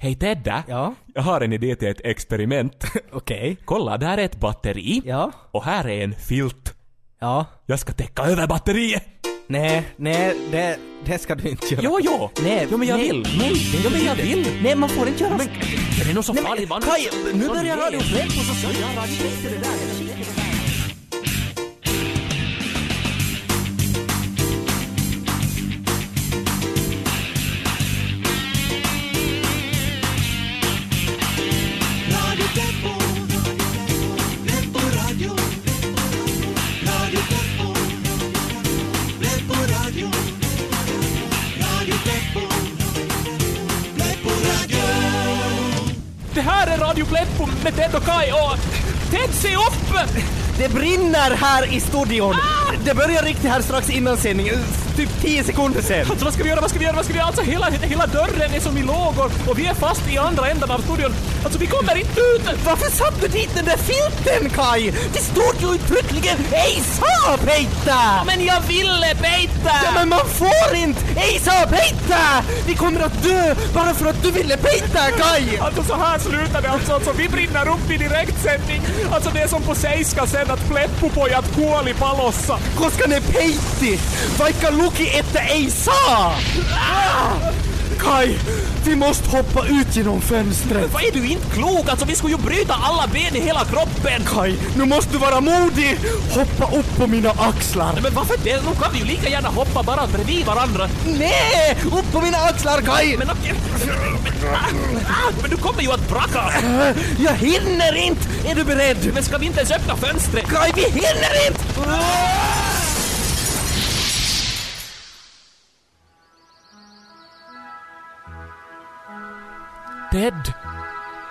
Hej Tedda! Ja? Jag har en idé till ett experiment. Okej. Kolla, där är ett batteri. Ja? Och här är en filt. Ja? Jag ska täcka över batteriet! Nej, nej, det, det ska du inte göra. Jo, jo! Nej, jo, men jag nej, vill. Nej, det jo, men jag vill. Nej, man får inte göra Men, är det så Nej, farligt? Kaj, nu Så börjar nej. Radio Pleppo så så Ja, radio- skit i det där. Med Ted och Kai och... Ted, se upp! Det brinner här i studion! Det börjar riktigt här strax innan sändningen, typ 10 sekunder sen. Alltså vad ska vi göra, vad ska vi göra, vad ska vi göra? Alltså hela, hela dörren är som i lågor och vi är fast i andra änden av studion. Alltså vi kommer inte ut! Varför satte du dit den där filten Kai? Det stod ju uttryckligen ej sa pejta! Men jag ville bejta! Ja men man får inte ej sa pejta! Vi kommer att dö bara för att du ville pejta Kai! Alltså så här slutar det alltså, alltså vi brinner upp i direktsändning. Alltså det är som på seiska sen att Pleppo-pojat kuoli palossa. Koska ne peitti, vaikka luki että ei saa! Ah! Kai, vi måste hoppa ut genom fönstret. Vad är du inte klok? Alltså vi skulle ju bryta alla ben i hela kroppen. Kai, nu måste du vara modig! Hoppa upp på mina axlar. Men varför det? Nu kan vi ju lika gärna hoppa bara bredvid varandra. Nej! Upp på mina axlar Kai! Men, men du kommer ju att braka! Jag hinner inte! Är du beredd? Men ska vi inte ens öppna fönstret? Kai, vi hinner inte! Ted,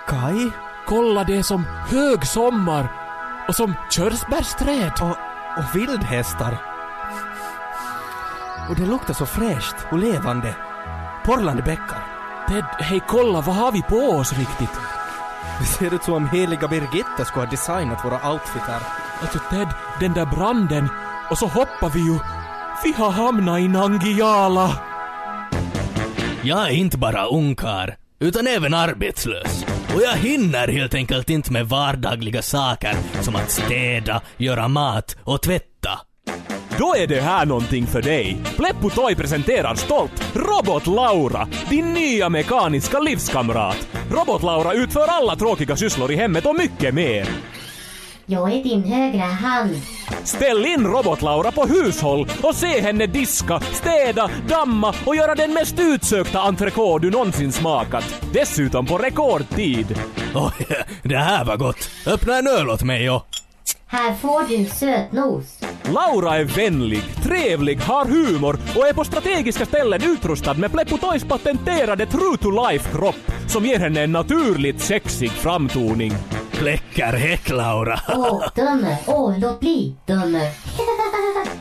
Kai? kolla det som hög sommar och som körsbärsträd. Och, och vildhästar. Och det luktar så fräscht och levande. Porlande bäckar. Ted, hej kolla, vad har vi på oss riktigt? Det ser ut som om heliga Birgitta skulle ha designat våra outfitar. Alltså Ted, den där branden och så hoppar vi ju. Vi har hamnat i Nangiala. Jag är inte bara ungkar, utan även arbetslös. Och jag hinner helt enkelt inte med vardagliga saker som att städa, göra mat och tvätta. Då är det här någonting för dig. Pleppo Toy presenterar stolt Robot Laura, din nya mekaniska livskamrat. Robot Laura utför alla tråkiga sysslor i hemmet och mycket mer. Jag är din högra hand. Ställ in Robot Laura på hushåll och se henne diska, städa, damma och göra den mest utsökta entrecote du någonsin smakat. Dessutom på rekordtid. Oj, det här var gott. Öppna en öl åt mig och... Här får du sötnos. Laura är vänlig, trevlig, har humor och är på strategiska ställen utrustad med Pleppo patenterade True to Life-kropp som ger henne en naturligt sexig framtoning. Läcker häck, Laura. Åh, dömer. Åh, låt bli, dömer.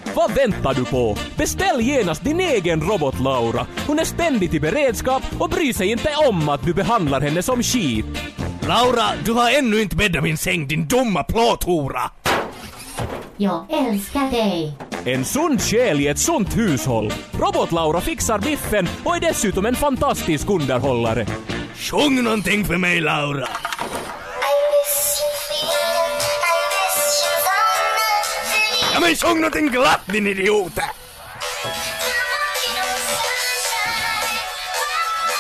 Vad väntar du på? Beställ genast din egen robot Laura. Hon är ständigt i beredskap och bryr sig inte om att du behandlar henne som skit. Laura, du har ännu inte bäddat min säng, din dumma plåthora! Jag älskar dig. En sund själ i ett sunt hushåll. Robot-Laura fixar biffen och är dessutom en fantastisk underhållare. Sjung någonting för mig, Laura! Men sjung någonting glatt, din idiot!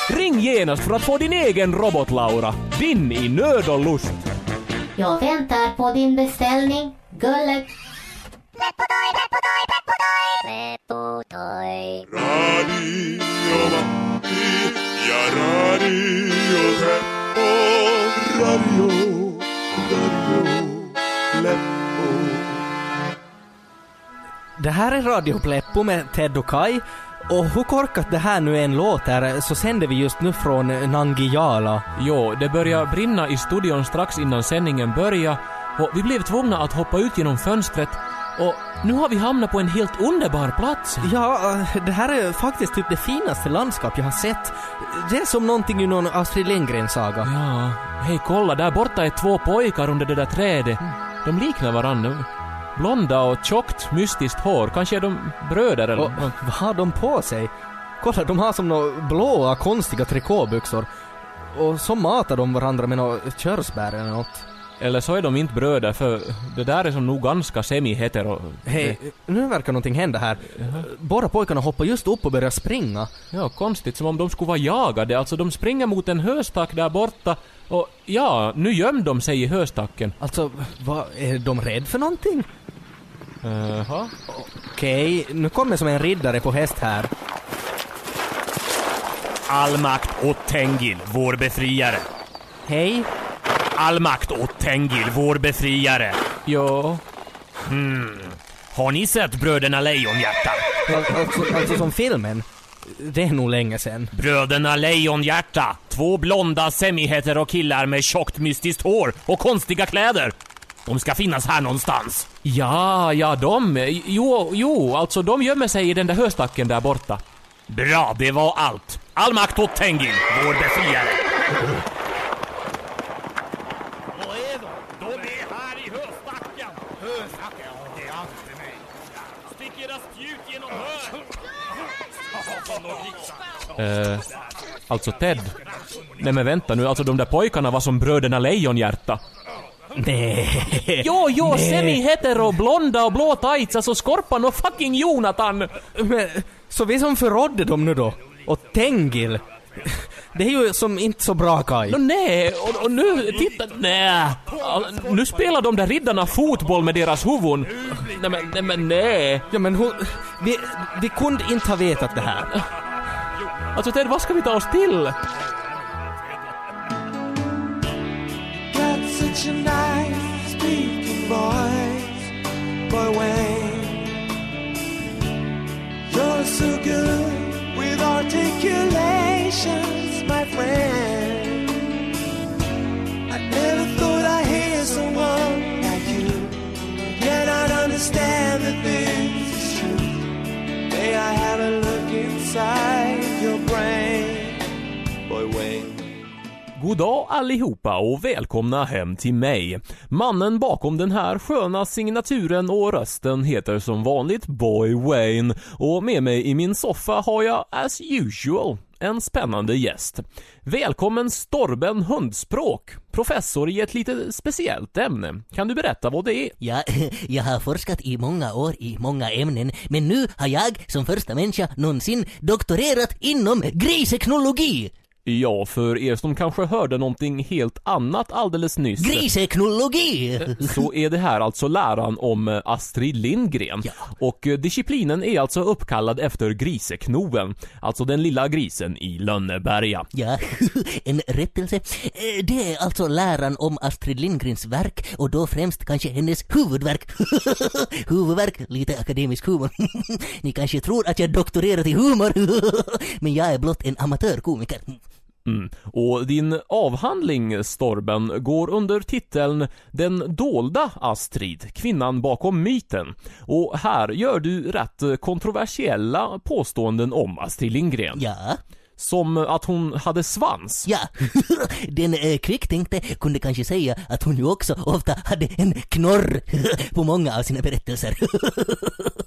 Ring genast för att få din egen robot-Laura. Vinn i nöd och lust. Jag väntar på din beställning. Gullet. Pleppotoy, pleppotoy, pleppotoy. Pleppotoy. Radio Matti ja Radio. Radio, Radio Det här är Radio Pleppo med Ted och Kai. Och hur korkat det här nu en låt är så sänder vi just nu från Nangijala. Jo, det börjar brinna i studion strax innan sändningen började och vi blev tvungna att hoppa ut genom fönstret och nu har vi hamnat på en helt underbar plats. Ja, eh, det här är faktiskt typ det finaste landskap jag har sett. Det är som någonting ur någon Astrid Lindgren-saga. Ja, hej kolla där borta är två pojkar under det där trädet. De liknar varandra. Blonda och tjockt mystiskt hår. Kanske är de bröder eller Och något. vad har de på sig? Kolla, de har som några blåa konstiga trikåbyxor. och så matar de varandra med något körsbär eller något. Eller så är de inte bröder för det där är som nog ganska semi-hetero. Hej, nu verkar någonting hända här. Båda pojkarna hoppar just upp och börjar springa. Ja, konstigt. Som om de skulle vara jagade. Alltså de springer mot en höstack där borta och ja, nu gömde de sig i höstacken. Alltså, vad, är de rädda för någonting? Jaha. Okej, nu kommer som en riddare på häst här. All makt åt Tengil, vår befriare. Hej. All makt åt Tengil, vår befriare. Ja. Hmm. Har ni sett Bröderna Lejonhjärta? Al- Alltså, alltså som filmen. Det är nog länge sedan. Bröderna Lejonhjärta. Två blonda semi-hetero killar med tjockt mystiskt hår och konstiga kläder. De ska finnas här någonstans. Ja, ja, de. Jo, jo, alltså de gömmer sig i den där höstacken där borta. Bra, det var allt. All makt åt Tengil, vår befriare. Vad är de? De är här i höstacken. Höstacken? Det är alltid mig. Stick era spjut genom hör. Eh, alltså Ted. Nej men vänta nu, alltså de där pojkarna var som bröderna Lejonhjärta. Nej. Jo, jo, Nej. semi-hetero, blonda och blå tights, alltså Skorpan och fucking Jonathan. Men, så vi som förrådde dem nu då? Och Tengil? Det är ju som inte så bra Kai. Nå, nej, och, och nu, titta, nej. Nu spelar de där riddarna fotboll med deras huvuden. Nej men, nej men nej. Ja men hon, vi, vi kunde inte ha vetat det här. Alltså Ted, vad ska vi ta oss till? got God dag allihopa och välkomna hem till mig. Mannen bakom den här sköna signaturen och rösten heter som vanligt Boy Wayne och med mig i min soffa har jag as usual en spännande gäst. Välkommen Storben Hundspråk, professor i ett lite speciellt ämne. Kan du berätta vad det är? Ja, jag har forskat i många år i många ämnen, men nu har jag som första människa någonsin doktorerat inom griseknologi. Ja, för er som kanske hörde någonting helt annat alldeles nyss. Griseknologi! så är det här alltså läran om eh, Astrid Lindgren. Ja. Och eh, disciplinen är alltså uppkallad efter griseknoen, alltså den lilla grisen i Lönneberga. Ja, en rättelse. Eh, Det är alltså läran om Astrid Lindgrens verk och då främst kanske hennes huvudverk. huvudverk, lite akademisk humor. Ni kanske tror att jag doktorerat i humor, men jag är blott en amatörkomiker. Mm. Och din avhandling, Storben, går under titeln Den dolda Astrid, kvinnan bakom myten. Och här gör du rätt kontroversiella påståenden om Astrid Lindgren. Ja, Som att hon hade svans. ja. Den eh, kvicktänkte kunde kanske säga att hon ju också ofta hade en knorr på många av sina berättelser.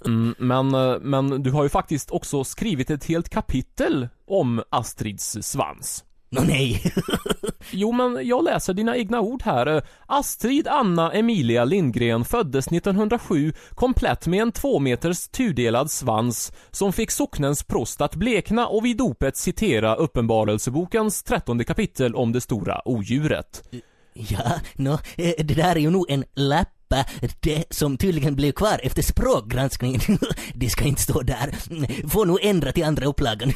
Mm, men, eh, men du har ju faktiskt också skrivit ett helt kapitel om Astrids svans. Nå nej. Jo, men jag läser dina egna ord här. Astrid Anna Emilia Lindgren föddes 1907 komplett med en två meters tudelad svans som fick socknens prost att blekna och vid dopet citera Uppenbarelsebokens trettonde kapitel om det stora odjuret. Ja, nå, eh, det där är ju nog en läppa, det som tydligen blev kvar efter språkgranskningen. Det ska inte stå där. Får nog ändra till andra upplagan.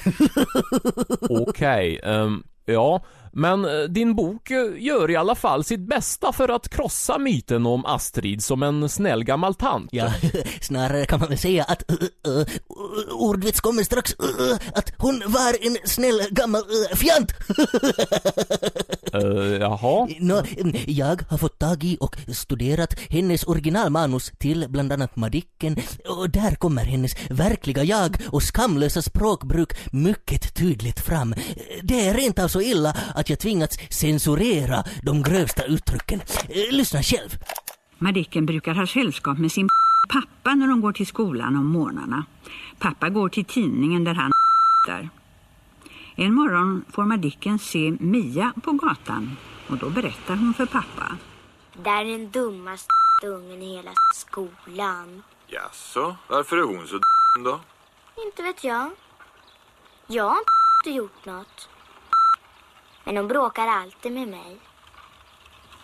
Okej, ehm, ja, men eh, din bok eh, gör i alla fall sitt bästa för att krossa myten om Astrid som en snäll gammal tant. Ja, snarare kan man väl säga att uh, uh, ordvits kommer strax, uh, uh, att hon var en snäll gammal uh, fjant. Eh, jaha? Nå, mm, jag har fått tag i och studerat hennes originalmanus till bland annat Madicken och där kommer hennes verkliga jag och skamlösa språkbruk mycket tydligt fram. Det är rent av så illa att jag tvingats censurera de grövsta uttrycken. Eh, Lyssna själv. Madicken brukar ha sällskap med sin pappa när de går till skolan om morgnarna. Pappa går till tidningen där han där. En morgon får Madicken se Mia på gatan och då berättar hon för pappa. Det där är den dummaste ungen i hela skolan. Jaså, varför är hon så då? Inte vet jag. Jag har inte gjort något. Men hon bråkar alltid med mig.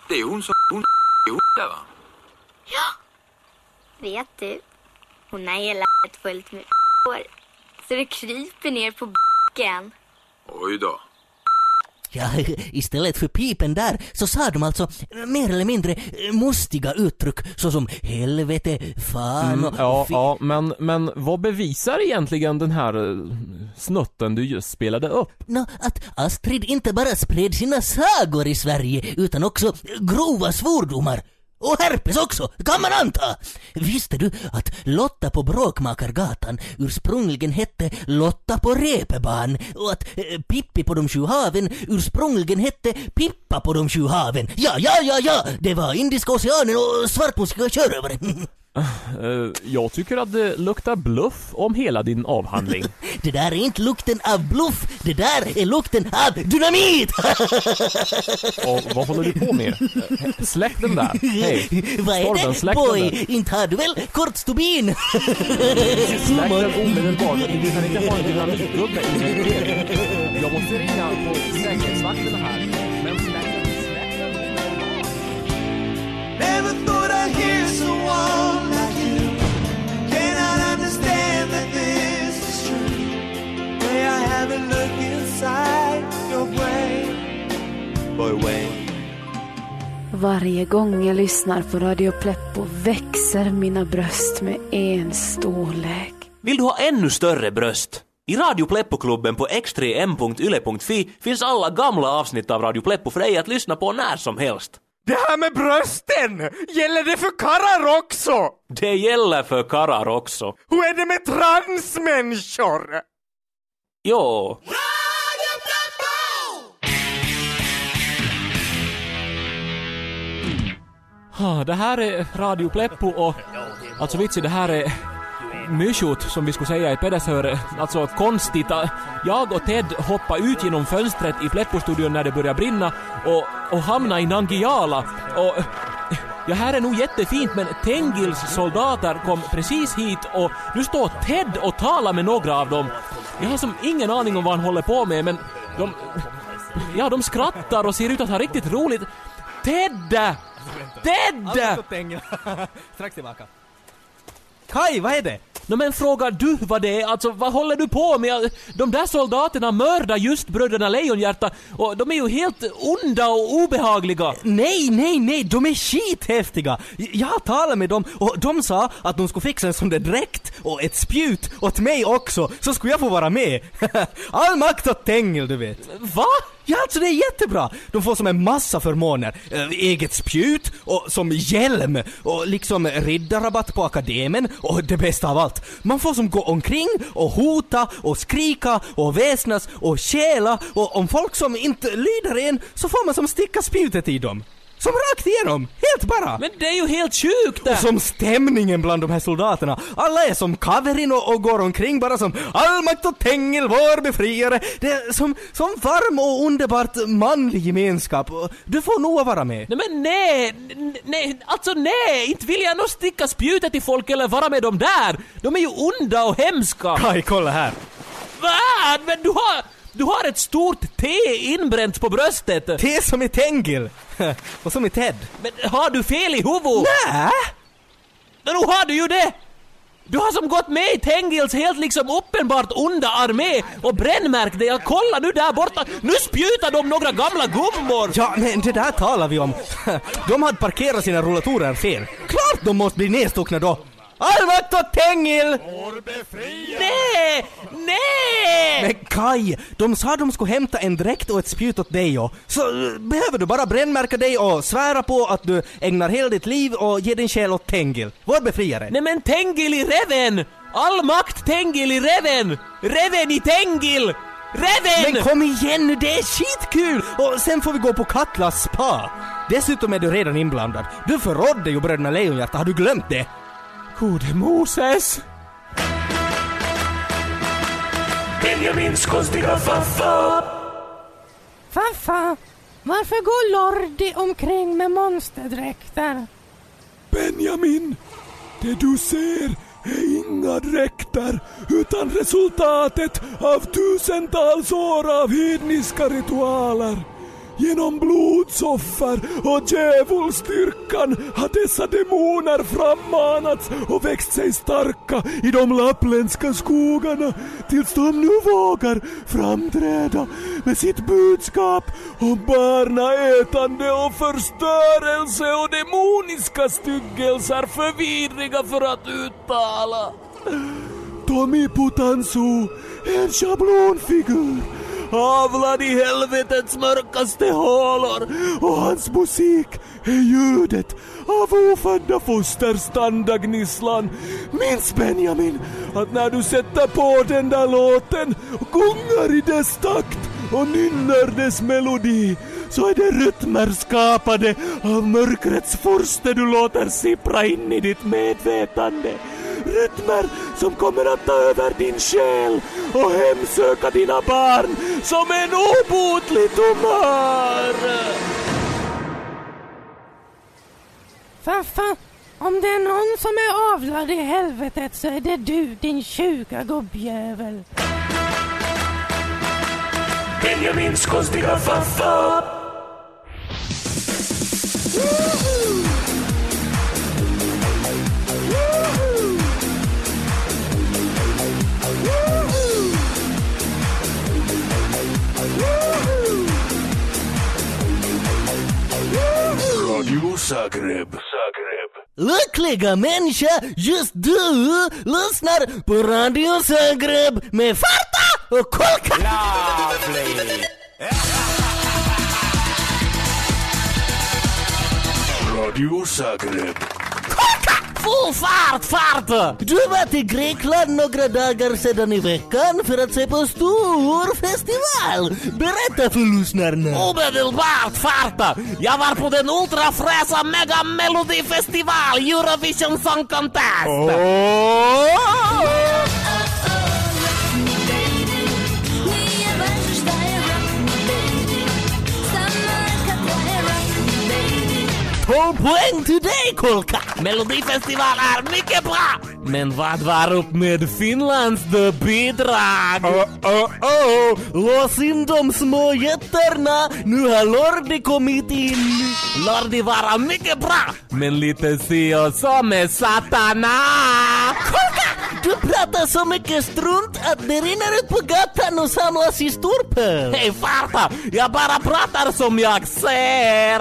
Det är hon som hon är hon där va? Vet du? Hon har hela fullt med hår. Så det kryper ner på b***en. Oj då. Ja, istället för pipen där så sa de alltså mer eller mindre eh, mustiga uttryck såsom helvete, fan Mm, och ja, fi- ja, men, men vad bevisar egentligen den här eh, snutten du just spelade upp? Nå, att Astrid inte bara spred sina sagor i Sverige utan också grova svordomar. Och herpes också, kan man anta! Visste du att Lotta på Bråkmakargatan ursprungligen hette Lotta på Reepeban och att eh, Pippi på de sju haven ursprungligen hette Pippa på de sju haven? Ja, ja, ja, ja! Det var Indiska oceanen och svartmuskiga sjörövare. Eh, jag tycker att det luktar bluff om hela din avhandling. Det där är inte lukten av bluff, det där är lukten av dynamit! Och vad håller du på med? Släck den där. Hej. Vad är Stormen, det boy? Inte har du väl kortstubin? Släck den omedelbart. Du kan inte ha en dynamitgubbe i din. Jag måste ringa på säkerhetsvakterna här. Men Varje gång jag lyssnar på Radio Pleppo växer mina bröst med en storlek. Vill du ha ännu större bröst? I Radio Pleppo-klubben på x3m.yle.fi finns alla gamla avsnitt av Radio Pleppo för dig att lyssna på när som helst. Det här med brösten! Gäller det för karlar också? Det gäller för karlar också. Hur är det med transmänniskor? Jo. Det här är Radio Pleppo och alltså vitsi det här är myshut som vi skulle säga i Pedersöre. Alltså konstigt. Jag och Ted hoppade ut genom fönstret i Pleppo-studion när det började brinna och, och hamnade i Nangiala och Ja, här är nog jättefint men Tengils soldater kom precis hit och nu står Ted och talar med några av dem. Jag har som ingen aning om vad han håller på med men de... Ja, de skrattar och ser ut att ha riktigt roligt. Ted! Ted! Strax tillbaka. Kai, vad är det? Nå men frågar du vad det är? Alltså vad håller du på med? De där soldaterna mördar just bröderna Lejonhjärta och de är ju helt onda och obehagliga. Nej, nej, nej, de är skithäftiga! Jag talat med dem och de sa att de skulle fixa en sån där dräkt och ett spjut åt mig också, så skulle jag få vara med. All makt åt Tengil, du vet. Va? Ja, alltså det är jättebra! De får som en massa förmåner. Eh, eget spjut, och som hjälm, och liksom riddarrabatt på akademen, och det bästa av allt. Man får som gå omkring och hota och skrika och väsnas och stjäla och om folk som inte lyder en så får man som sticka spjutet i dem. Som rakt igenom, helt bara! Men det är ju helt sjukt det! Och som stämningen bland de här soldaterna. Alla är som Kaverin och, och går omkring bara som allmakt och Tengil, vår befriare. Det är som, som varm och underbart manlig gemenskap. Du får nog vara med. Nej men nej, nej, alltså nej, inte vill jag nog sticka spjutet i folk eller vara med dem där. De är ju onda och hemska. Kaj, kolla här. Vad? Men du har, du har ett stort T inbränt på bröstet. Det som i Tengil. och som i Ted. Men har du fel i huvudet? Nä? Men nu har du ju det! Du har som gått med i Tengils helt liksom uppenbart onda armé och brännmärkt dig. Kolla nu där borta, nu spjutar de några gamla gummor! Ja, men det där talar vi om. De hade parkerat sina rullatorer fel. Klart de måste bli nedstuckna då. Åt Tengil! Nej! Nej! Men Kai, de sa de skulle hämta en dräkt och ett spjut åt dig och så eh, behöver du bara brännmärka dig och svära på att du ägnar hela ditt liv och ger din själ åt Tengil, vår befriare. Nej men Tengil i Reven! All makt Tengil i Reven! Reven i Tengil! Reven! Men kom igen nu, det är skitkul! Och sen får vi gå på Katlas spa. Dessutom är du redan inblandad. Du förrådde ju bröderna Lejonhjärta, har du glömt det? Gode Moses! Benjamins konstiga faffa. Faffa, varför går Lordi omkring med monsterdräkter? Benjamin, det du ser är inga dräkter utan resultatet av tusentals år av hedniska ritualer. Genom blodsoffer och djävulsdyrkan har dessa demoner frammanats och växt sig starka i de lappländska skogarna tills de nu vågar framträda med sitt budskap om barnaätande och förstörelse och demoniska styggelser för vidriga för att uttala. Tommy Putansu är en schablonfigur avlad i helvetets mörkaste hålor och hans musik är ljudet av ofödda fosters tandagnisslan. Minns Benjamin att när du sätter på den där låten och gungar i dess takt och nynnar dess melodi så är det rytmer skapade av mörkrets furste du låter sippra in i ditt medvetande rytmer som kommer att ta över din själ och hemsöka dina barn som en obotlig tumör. Faffa, om det är någon som är avlad i helvetet så är det du, din sjuka gubbjävel. Benjamins konstiga faffa. Radio Zagreb. Zagreb. Lyckliga människa, just du lyssnar på Radio Zagreb med Farta och Kolka! Radio Zagreb. Full fart, fart! Du var till Grekland några dagar sedan i veckan för att se på stor festival. Berätta för lyssnarna. Omedelbart farta! Jag var på den ultrafräsa Mega Melody Festival Eurovision Song Contest! Tolv poäng till dig Kolka! Melodifestival är mycket bra! Men vad var upp med Finlands bidrag? Oh, oh, oh. Lås in de små jättarna, nu har Lordi kommit in. Lordi var mycket bra, men lite si och så med Satana! Kolka! Du pratar så mycket strunt att det rinner ut på gatan och samlas i storpöl. Hej farta! Jag bara pratar som jag ser!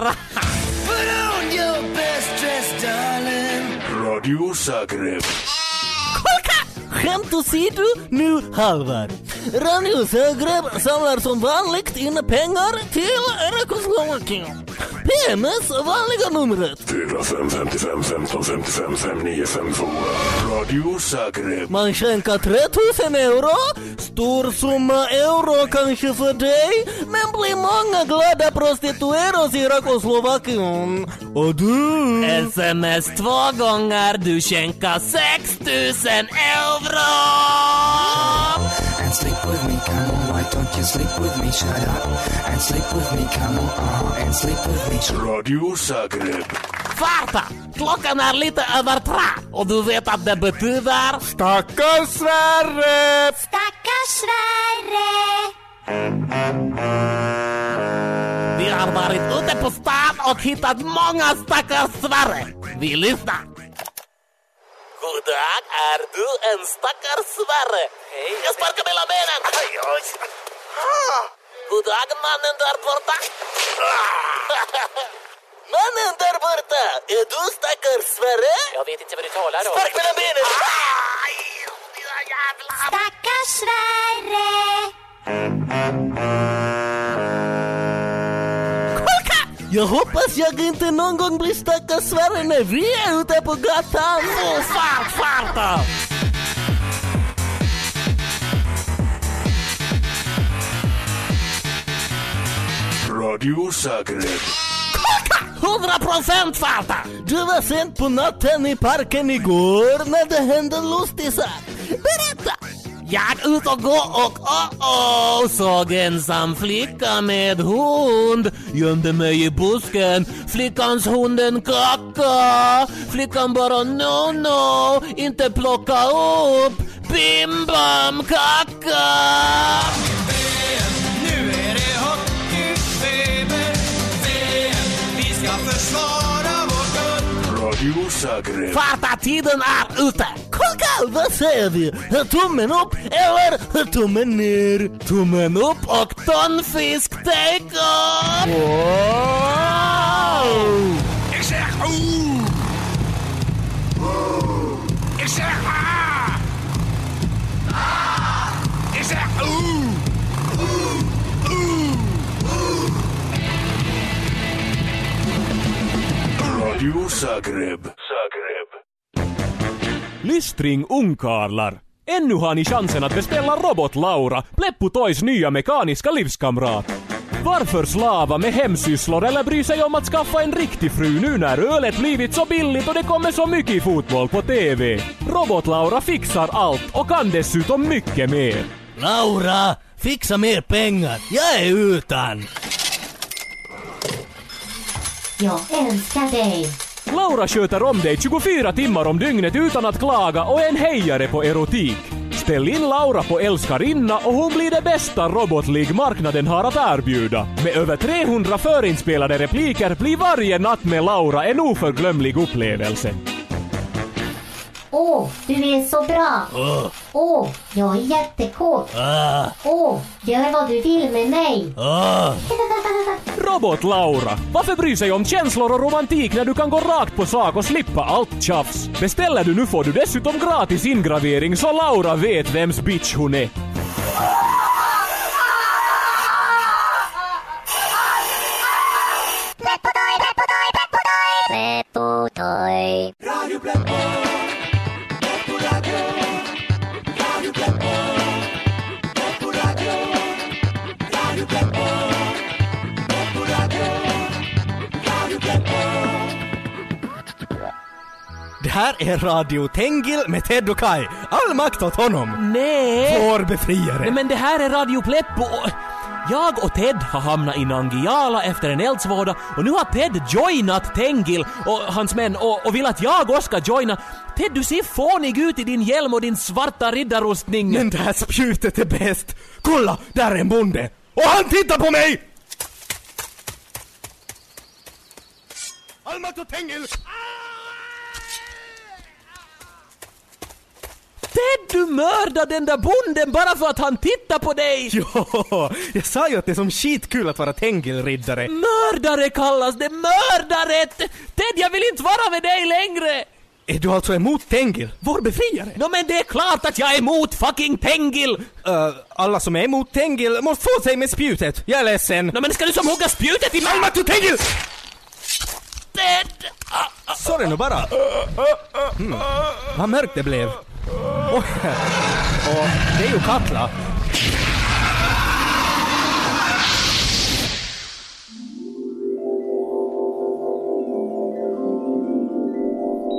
Radio Zagreb. Kolka! Skämt åsido, nu Halvar. Radio Zagreb samlar som vanligt in pengar till rekonstruktion. PMS vanliga numret. 4555 15 55 5952. Radio Zagreb. Man skänker 3000 euro, stor summa euro kanske för dig, men blir många glada prostitueras i Tjeckoslovakien. Och du? SMS två gånger, du skänker 6000 euro! And sleep with me, come on, why don't you sleep with me? Shut up and sleep with me, come on, uh, and sleep with me. Radio Zagreb. Farta! Klockan är lite över tre och du vet att det betyder... Stackars Sverre! Stackars Sverre! Vi har varit ute på stan och hittat många stackars Sverre. Vi lyssnar. God dag, är du en stackars Sverre? Hej. Jag sparkar mellan benen. Aj, aj. God dag, mannen där borta. Mannen där borta, är du stackars Sverre? Jag vet inte vad du talar om. Spark mellan benen! Stackars Sverre! Jag hoppas jag inte någon gång blir stackars Sverre när vi är ute på gatan. Full fart, farta! Radio Zagreb. 100 procent farta! Du var sent på natten i parken igår när det hände lustig sak. Jag ut och gå och oh, oh, såg ensam flicka med hund. Gömde mig i busken, flickans hunden kacka. Flickan bara no no, inte plocka upp. Bim bam kacka. Nu är det hockeyfeber. VM, vi ska försvara tiden är ute! Kolla, vad säger vi? Tummen upp eller tummen ner? Tummen upp och tonfisk takeoff! Wow! Ik zeg oeh. Ik zeg Radio Zagreb. Zagreb. Lystring ungkarlar! Ännu har ni chansen att beställa Robot-Laura, Pleppo Toys nya mekaniska livskamrat. Varför slava med hemsysslor eller bry sig om att skaffa en riktig fru nu när ölet blivit så billigt och det kommer så mycket fotboll på TV? Robot-Laura fixar allt och kan dessutom mycket mer. Laura, fixa mer pengar. Jag är utan. Jag älskar dig. Laura sköter om dig 24 timmar om dygnet utan att klaga och är en hejare på erotik. Ställ in Laura på älskarinna och hon blir det bästa robotlig marknaden har att erbjuda. Med över 300 förinspelade repliker blir varje natt med Laura en oförglömlig upplevelse. Åh, du är så bra. Åh, Åh, jag är jättekåt. ah, Åh, gör vad du vill med mig. ah. Robot-Laura, varför bry sig om känslor och romantik när du kan gå rakt på sak och slippa allt tjafs? Beställer du nu får du dessutom gratis ingravering så Laura vet vems bitch hon är. Är Radio Tengil med Ted och Kai. All makt åt honom. Nej! Vår befriare. Nej men det här är Radio Pleppo och jag och Ted har hamnat i Nangiala efter en eldsvåda och nu har Ted joinat Tengil och hans män och, och vill att jag också ska joina. Ted, du ser fånig ut i din hjälm och din svarta riddarrustning. Men det här spjutet är bäst. Kolla, där är en bonde. Och han tittar på mig! Makt åt Tengil! Ted, du mördade den där bonden bara för att han tittar på dig! Ja, jag sa ju att det är som skitkul att vara Tengil-riddare. Mördare kallas det, mördare! Ted, jag vill inte vara med dig längre! Är du alltså emot Tengil, vår befriare? Nå men det är klart att jag är emot fucking Tengil! Uh, alla som är emot Tengil måste få sig med spjutet. Jag är ledsen. Nå men ska du som hugga spjutet i mig? Alma till Tengil! Ted! Sorry nu bara. Mm. Vad mörkt det blev. Och, och det är ju Katla.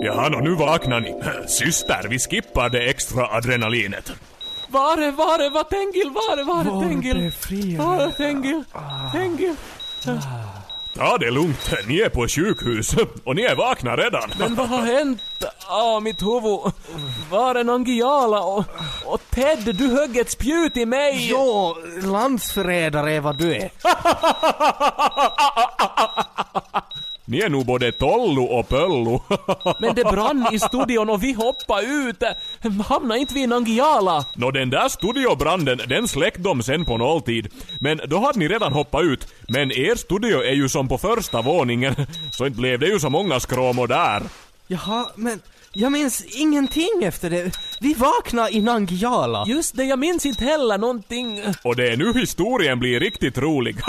Jaha, nu vaknar ni. Syster, vi skippar det extra adrenalinet. Var är, var är, var Tengil, var är, var är Tengil? befriare. Var är Tengil? Tengil? Ta det lugnt, ni är på sjukhus och ni är vakna redan. Men vad har hänt? Ah, mitt huvud. Var är Nangiala och, och Ted, du högg ett spjut i mig. Jo, landsförrädare är vad du är. Ni är nog både Tollo och Pöllo. Men det brann i studion och vi hoppade ut. Hamna inte vi i Nangiala? Nå den där studiobranden, den släckte de sen på nolltid. Men då hade ni redan hoppat ut. Men er studio är ju som på första våningen, så inte blev det ju så många skråmor där. Jaha, men jag minns ingenting efter det. Vi vaknade i Nangiala. Just det, jag minns inte heller någonting. Och det är nu historien blir riktigt rolig.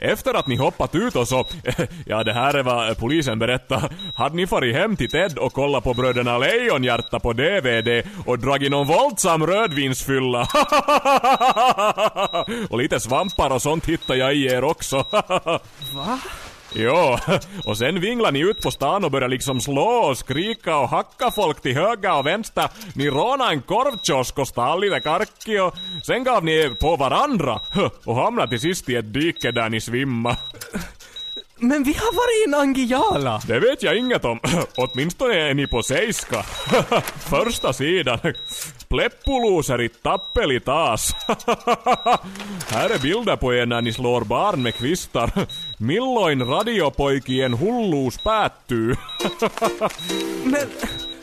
Efter att ni hoppat ut och så, ja det här är vad polisen berättar, hade ni farit hem till Ted och kollat på Bröderna Lejonhjärta på DVD och dragit någon våldsam rödvinsfylla. och lite svampar och sånt hittar jag i er också. Va? Jo, och sen vinglar ni ut på stan och börjar liksom slå och skrika och hacka folk till höger och vänster. Ni rånade en korvkiosk och stal lite karki och sen gav ni er på varandra och hamnade till sist i ett dike där ni svimma. Men vi har varit i Nangijala. Det vet jag inget om. Åtminstone är ni på Seiska. Första sidan. Pleppuluser i tappeli taas. Här är bilder på er när ni slår barn med kvistar. Milloin radiopoikien hulluus päättyy. Men,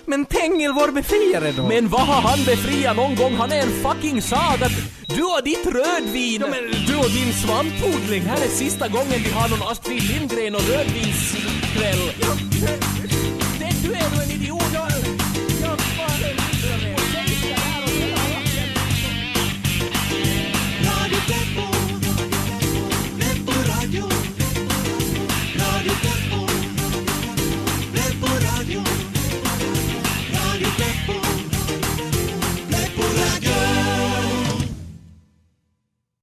men Tengil, vår befriare då? Men vad har han befriat någon gång? Han är en fucking saga. Du och ditt rödvin. Ja, men du och din svampodling. Här är sista gången vi har någon Astrid Lindgren och rödvinskväll. Det, du är du en idiot.